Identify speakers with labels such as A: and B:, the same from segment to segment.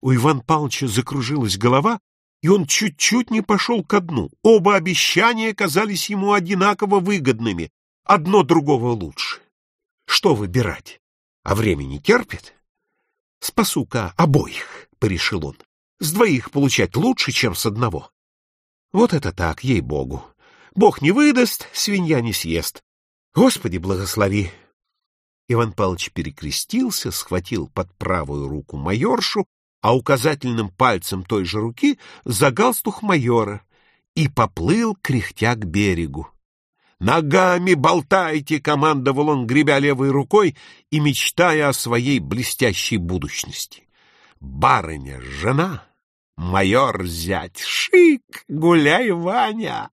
A: У Ивана Павловича закружилась голова, и он чуть-чуть не пошел ко дну. Оба обещания казались ему одинаково выгодными, одно другого лучше. Что выбирать? А время не терпит? Спасу-ка обоих, — порешил он. С двоих получать лучше, чем с одного. Вот это так, ей-богу. Бог не выдаст, свинья не съест. Господи, благослови. Иван Павлович перекрестился, схватил под правую руку майоршу, а указательным пальцем той же руки за галстух майора и поплыл, кряхтя к берегу. «Ногами болтайте!» — командовал он, гребя левой рукой и мечтая о своей блестящей будущности. «Барыня, жена, майор зять, шик, гуляй, Ваня!»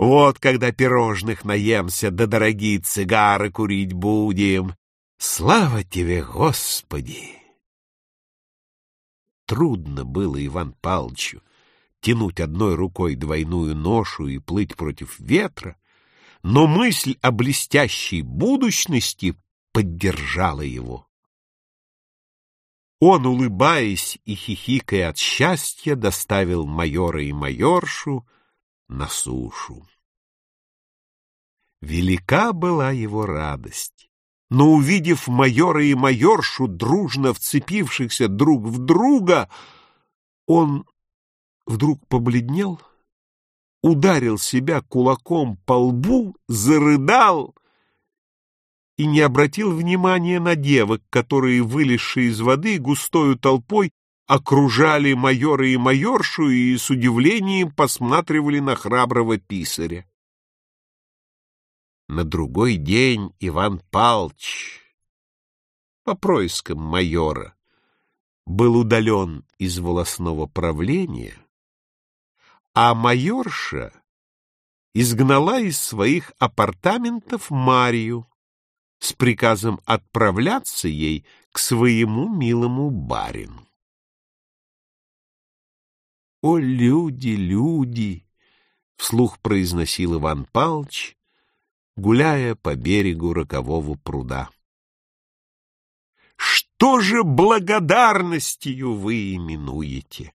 A: Вот когда пирожных наемся, да дорогие цигары курить будем. Слава тебе, Господи! Трудно было Иван Палчу тянуть одной рукой двойную ношу и плыть против ветра, но мысль о блестящей будущности поддержала его. Он, улыбаясь и хихикая от счастья, доставил майора и майоршу на сушу. Велика была его радость, но, увидев майора и майоршу, дружно вцепившихся друг в друга, он вдруг побледнел, ударил себя кулаком по лбу, зарыдал и не обратил внимания на девок, которые, вылезшие из воды, густою толпой окружали майора и майоршу и с удивлением посматривали на храброго писаря. На другой день Иван Палч по проискам майора был удален из волосного правления, а майорша изгнала из своих апартаментов Марию с приказом отправляться ей к своему милому барину. «О, люди, люди!» — вслух произносил Иван Палч, гуляя по берегу рокового пруда. «Что же благодарностью вы именуете?»